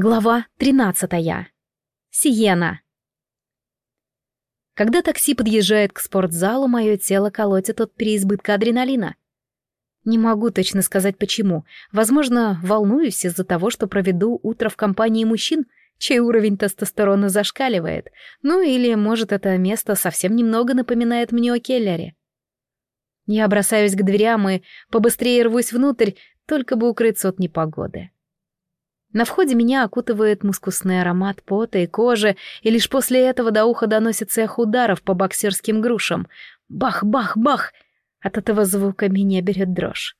Глава 13. Сиена. Когда такси подъезжает к спортзалу, мое тело колотит от переизбытка адреналина. Не могу точно сказать почему. Возможно, волнуюсь из-за того, что проведу утро в компании мужчин, чей уровень тестостерона зашкаливает. Ну или, может, это место совсем немного напоминает мне о Келлере. Я бросаюсь к дверям и побыстрее рвусь внутрь, только бы укрыться от непогоды. На входе меня окутывает мускусный аромат пота и кожи, и лишь после этого до уха доносится эхо ударов по боксерским грушам. Бах-бах-бах! От этого звука меня берет дрожь.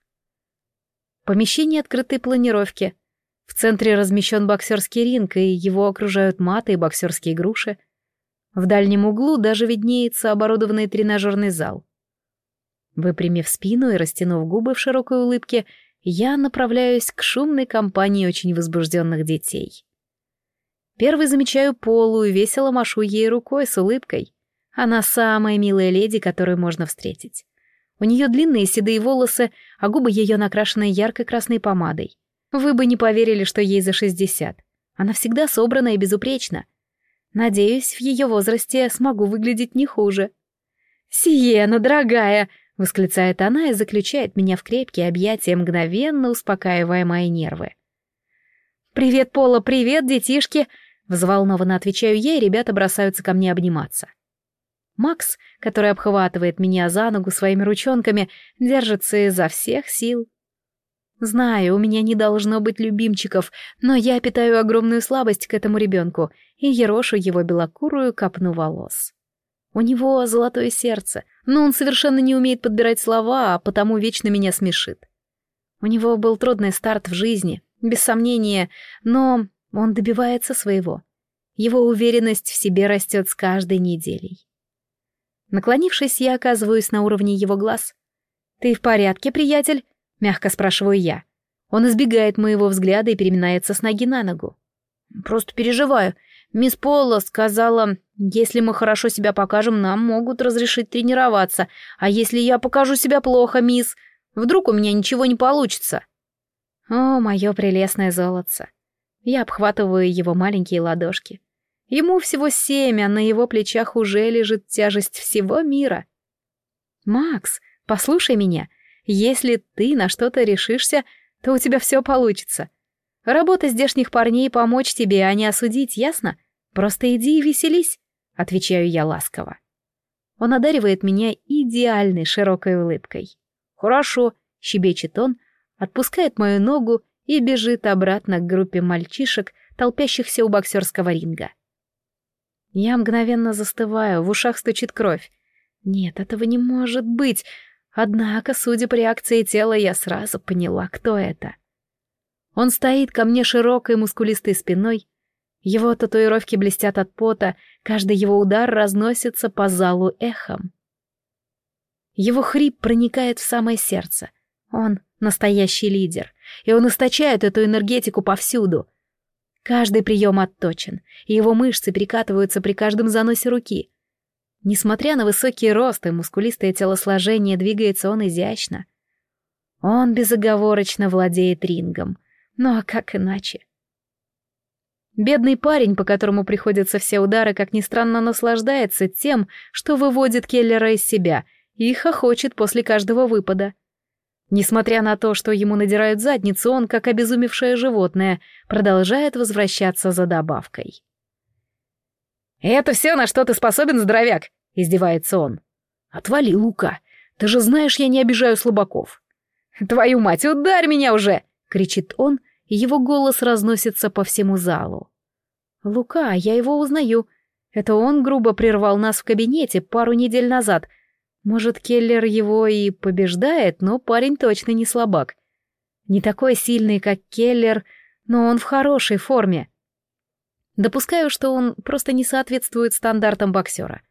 Помещение открытой планировки. В центре размещен боксерский ринг, и его окружают маты и боксерские груши. В дальнем углу даже виднеется оборудованный тренажерный зал. Выпрямив спину и растянув губы в широкой улыбке, я направляюсь к шумной компании очень возбужденных детей. Первый замечаю Полу и весело машу ей рукой с улыбкой. Она самая милая леди, которую можно встретить. У нее длинные седые волосы, а губы ее накрашены яркой красной помадой. Вы бы не поверили, что ей за 60. Она всегда собрана и безупречна. Надеюсь, в ее возрасте смогу выглядеть не хуже. «Сиена, дорогая!» Восклицает она и заключает меня в крепкие объятия, мгновенно успокаивая мои нервы. «Привет, Пола, привет, детишки!» Взволнованно отвечаю я, и ребята бросаются ко мне обниматься. Макс, который обхватывает меня за ногу своими ручонками, держится изо всех сил. Знаю, у меня не должно быть любимчиков, но я питаю огромную слабость к этому ребенку и ерошу его белокурую копну волос. У него золотое сердце, но он совершенно не умеет подбирать слова, а потому вечно меня смешит. У него был трудный старт в жизни, без сомнения, но он добивается своего. Его уверенность в себе растет с каждой неделей. Наклонившись, я оказываюсь на уровне его глаз. «Ты в порядке, приятель?» — мягко спрашиваю я. Он избегает моего взгляда и переминается с ноги на ногу. «Просто переживаю. Мисс Пола сказала, если мы хорошо себя покажем, нам могут разрешить тренироваться. А если я покажу себя плохо, мисс, вдруг у меня ничего не получится? О, мое прелестное золотце. Я обхватываю его маленькие ладошки. Ему всего семь, а на его плечах уже лежит тяжесть всего мира. Макс, послушай меня. Если ты на что-то решишься, то у тебя все получится. Работа здешних парней помочь тебе, а не осудить, ясно? Просто иди и веселись отвечаю я ласково. Он одаривает меня идеальной широкой улыбкой. «Хорошо», — щебечет он, отпускает мою ногу и бежит обратно к группе мальчишек, толпящихся у боксерского ринга. Я мгновенно застываю, в ушах стучит кровь. Нет, этого не может быть. Однако, судя по реакции тела, я сразу поняла, кто это. Он стоит ко мне широкой мускулистой спиной, его татуировки блестят от пота, каждый его удар разносится по залу эхом. Его хрип проникает в самое сердце. Он настоящий лидер, и он источает эту энергетику повсюду. Каждый прием отточен, и его мышцы перекатываются при каждом заносе руки. Несмотря на высокий рост и мускулистое телосложение, двигается он изящно. Он безоговорочно владеет рингом. Ну а как иначе? Бедный парень, по которому приходятся все удары, как ни странно, наслаждается тем, что выводит Келлера из себя и хохочет после каждого выпада. Несмотря на то, что ему надирают задницу, он, как обезумевшее животное, продолжает возвращаться за добавкой. «Это все, на что ты способен, здоровяк?» — издевается он. «Отвали, Лука! Ты же знаешь, я не обижаю слабаков!» «Твою мать, ударь меня уже!» — кричит он, его голос разносится по всему залу. «Лука, я его узнаю. Это он грубо прервал нас в кабинете пару недель назад. Может, Келлер его и побеждает, но парень точно не слабак. Не такой сильный, как Келлер, но он в хорошей форме. Допускаю, что он просто не соответствует стандартам боксера.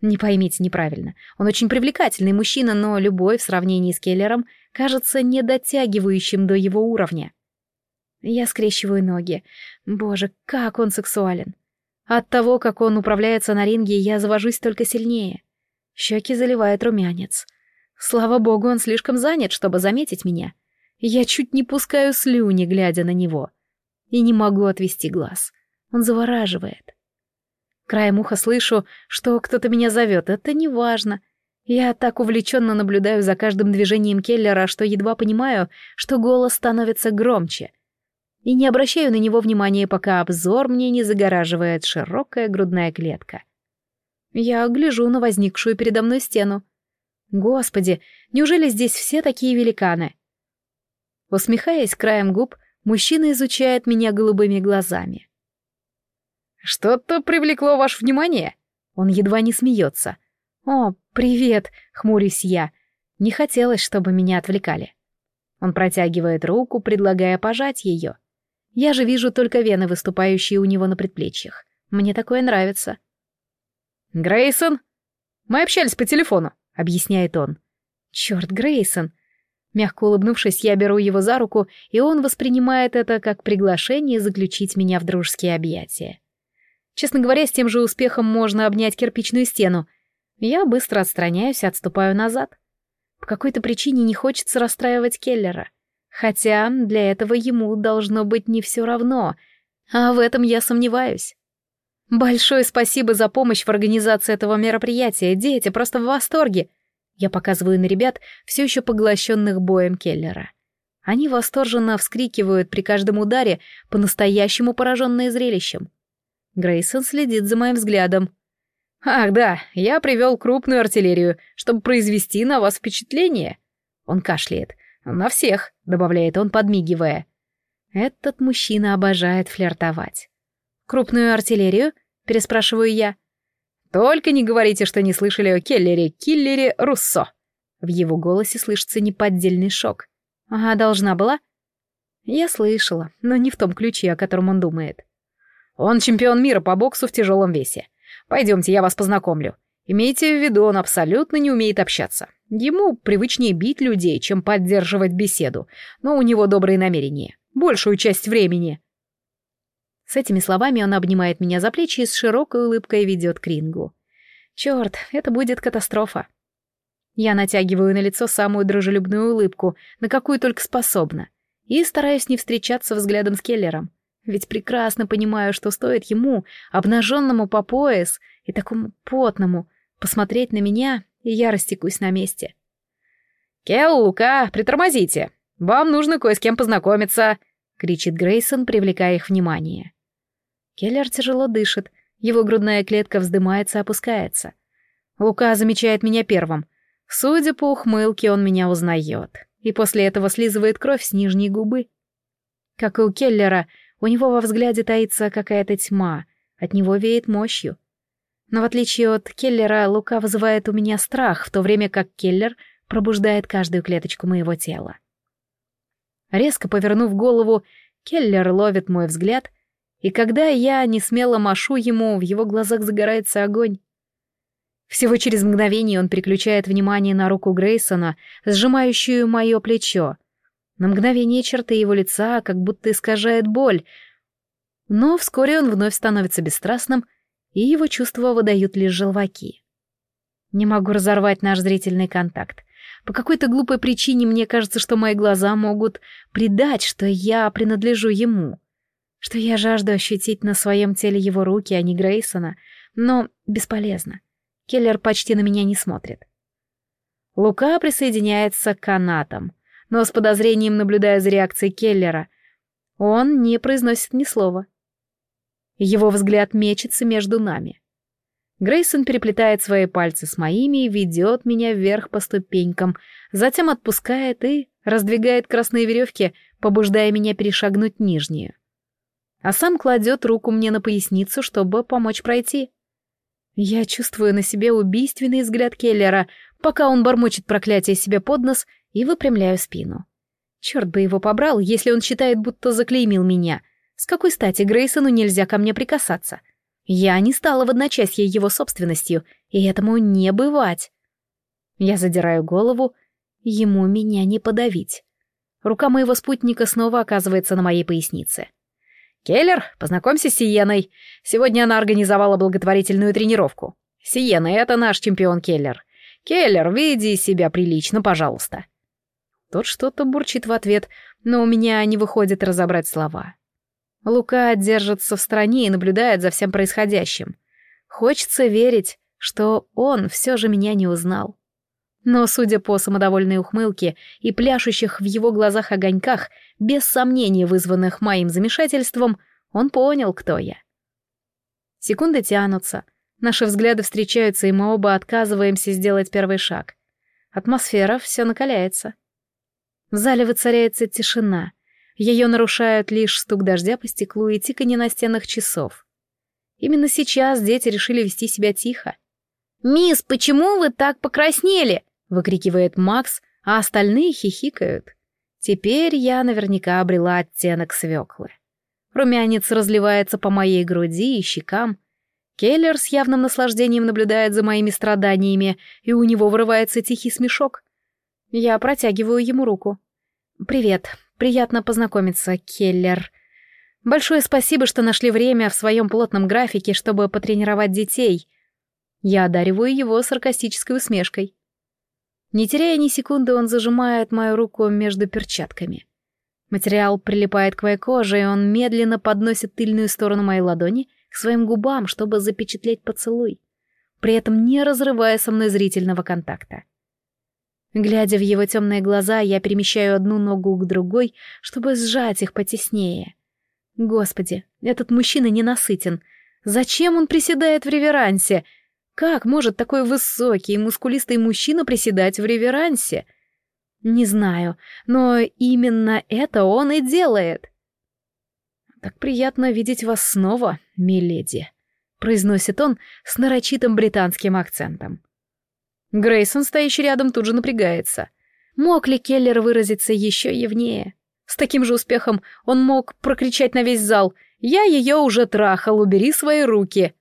Не поймите неправильно. Он очень привлекательный мужчина, но любой в сравнении с Келлером кажется не дотягивающим до его уровня. Я скрещиваю ноги. Боже, как он сексуален. От того, как он управляется на ринге, я завожусь только сильнее. Щеки заливает румянец. Слава богу, он слишком занят, чтобы заметить меня. Я чуть не пускаю слюни, глядя на него. и не могу отвести глаз. Он завораживает. Краем уха слышу, что кто-то меня зовет. Это не важно. Я так увлеченно наблюдаю за каждым движением Келлера, что едва понимаю, что голос становится громче. И не обращаю на него внимания, пока обзор мне не загораживает широкая грудная клетка. Я гляжу на возникшую передо мной стену. Господи, неужели здесь все такие великаны? Усмехаясь краем губ, мужчина изучает меня голубыми глазами. «Что-то привлекло ваше внимание?» Он едва не смеется. «О, привет!» — хмурюсь я. Не хотелось, чтобы меня отвлекали. Он протягивает руку, предлагая пожать ее. Я же вижу только вены, выступающие у него на предплечьях. Мне такое нравится. «Грейсон, мы общались по телефону», — объясняет он. «Черт, Грейсон!» Мягко улыбнувшись, я беру его за руку, и он воспринимает это как приглашение заключить меня в дружеские объятия. Честно говоря, с тем же успехом можно обнять кирпичную стену. Я быстро отстраняюсь и отступаю назад. По какой-то причине не хочется расстраивать Келлера. Хотя для этого ему должно быть не все равно, а в этом я сомневаюсь. Большое спасибо за помощь в организации этого мероприятия, дети просто в восторге. Я показываю на ребят, все еще поглощенных боем Келлера. Они восторженно вскрикивают при каждом ударе, по-настоящему пораженные зрелищем. Грейсон следит за моим взглядом. «Ах, да, я привел крупную артиллерию, чтобы произвести на вас впечатление». Он кашляет. «На всех», — добавляет он, подмигивая. Этот мужчина обожает флиртовать. «Крупную артиллерию?» — переспрашиваю я. «Только не говорите, что не слышали о Келлере, Киллере Руссо». В его голосе слышится неподдельный шок. «Ага, должна была?» Я слышала, но не в том ключе, о котором он думает. «Он чемпион мира по боксу в тяжелом весе. Пойдемте, я вас познакомлю. Имейте в виду, он абсолютно не умеет общаться. Ему привычнее бить людей, чем поддерживать беседу, но у него добрые намерения. Большую часть времени. С этими словами он обнимает меня за плечи и с широкой улыбкой ведет к рингу. Черт, это будет катастрофа. Я натягиваю на лицо самую дружелюбную улыбку, на какую только способна, и стараюсь не встречаться взглядом с Келлером. Ведь прекрасно понимаю, что стоит ему, обнаженному по пояс и такому потному, посмотреть на меня, и я растекусь на месте. «Келл, Лука, притормозите! Вам нужно кое с кем познакомиться!» — кричит Грейсон, привлекая их внимание. Келлер тяжело дышит, его грудная клетка вздымается опускается. Лука замечает меня первым. Судя по ухмылке, он меня узнает. И после этого слизывает кровь с нижней губы. Как и у Келлера, у него во взгляде таится какая-то тьма, от него веет мощью. Но в отличие от Келлера, Лука вызывает у меня страх, в то время как Келлер пробуждает каждую клеточку моего тела. Резко повернув голову, Келлер ловит мой взгляд, и когда я не смело машу ему, в его глазах загорается огонь. Всего через мгновение он переключает внимание на руку Грейсона, сжимающую мое плечо. На мгновение черты его лица как будто искажает боль, но вскоре он вновь становится бесстрастным, и его чувства выдают лишь желваки. Не могу разорвать наш зрительный контакт. По какой-то глупой причине мне кажется, что мои глаза могут предать, что я принадлежу ему, что я жажду ощутить на своем теле его руки, а не Грейсона, но бесполезно. Келлер почти на меня не смотрит. Лука присоединяется к канатам, но с подозрением наблюдая за реакцией Келлера. Он не произносит ни слова. Его взгляд мечется между нами. Грейсон переплетает свои пальцы с моими и ведет меня вверх по ступенькам, затем отпускает и раздвигает красные веревки, побуждая меня перешагнуть нижние. А сам кладет руку мне на поясницу, чтобы помочь пройти. Я чувствую на себе убийственный взгляд Келлера, пока он бормочет проклятие себе под нос и выпрямляю спину. Черт бы его побрал, если он считает, будто заклеймил меня — с какой стати Грейсону нельзя ко мне прикасаться? Я не стала в одночасье его собственностью, и этому не бывать. Я задираю голову, ему меня не подавить. Рука моего спутника снова оказывается на моей пояснице. «Келлер, познакомься с Сиеной. Сегодня она организовала благотворительную тренировку. Сиена — это наш чемпион Келлер. Келлер, веди себя прилично, пожалуйста». Тот что-то бурчит в ответ, но у меня не выходит разобрать слова. Лука держится в стороне и наблюдает за всем происходящим. Хочется верить, что он все же меня не узнал. Но, судя по самодовольной ухмылке и пляшущих в его глазах огоньках, без сомнений вызванных моим замешательством, он понял, кто я. Секунды тянутся, наши взгляды встречаются, и мы оба отказываемся сделать первый шаг. Атмосфера все накаляется. В зале воцаряется тишина. Ее нарушают лишь стук дождя по стеклу и тиканье настенных часов. Именно сейчас дети решили вести себя тихо. «Мисс, почему вы так покраснели?» — выкрикивает Макс, а остальные хихикают. Теперь я наверняка обрела оттенок свеклы. Румянец разливается по моей груди и щекам. Келлер с явным наслаждением наблюдает за моими страданиями, и у него вырывается тихий смешок. Я протягиваю ему руку. «Привет, приятно познакомиться, Келлер. Большое спасибо, что нашли время в своем плотном графике, чтобы потренировать детей». Я одариваю его саркастической усмешкой. Не теряя ни секунды, он зажимает мою руку между перчатками. Материал прилипает к моей коже, и он медленно подносит тыльную сторону моей ладони к своим губам, чтобы запечатлеть поцелуй, при этом не разрывая со мной зрительного контакта. Глядя в его темные глаза, я перемещаю одну ногу к другой, чтобы сжать их потеснее. Господи, этот мужчина ненасытен. Зачем он приседает в реверансе? Как может такой высокий и мускулистый мужчина приседать в реверансе? Не знаю, но именно это он и делает. «Так приятно видеть вас снова, миледи», — произносит он с нарочитым британским акцентом. Грейсон, стоящий рядом, тут же напрягается. Мог ли Келлер выразиться еще явнее? С таким же успехом он мог прокричать на весь зал «Я ее уже трахал, убери свои руки!»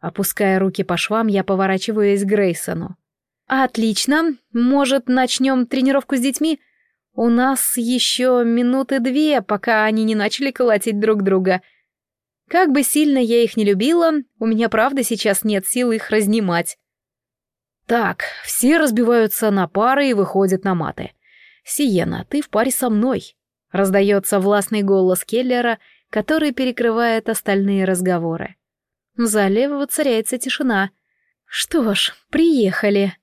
Опуская руки по швам, я поворачиваюсь к Грейсону. «Отлично. Может, начнем тренировку с детьми? У нас еще минуты две, пока они не начали колотить друг друга. Как бы сильно я их не любила, у меня правда сейчас нет сил их разнимать». Так, все разбиваются на пары и выходят на маты. «Сиена, ты в паре со мной», — раздается властный голос Келлера, который перекрывает остальные разговоры. В зале воцаряется тишина. «Что ж, приехали».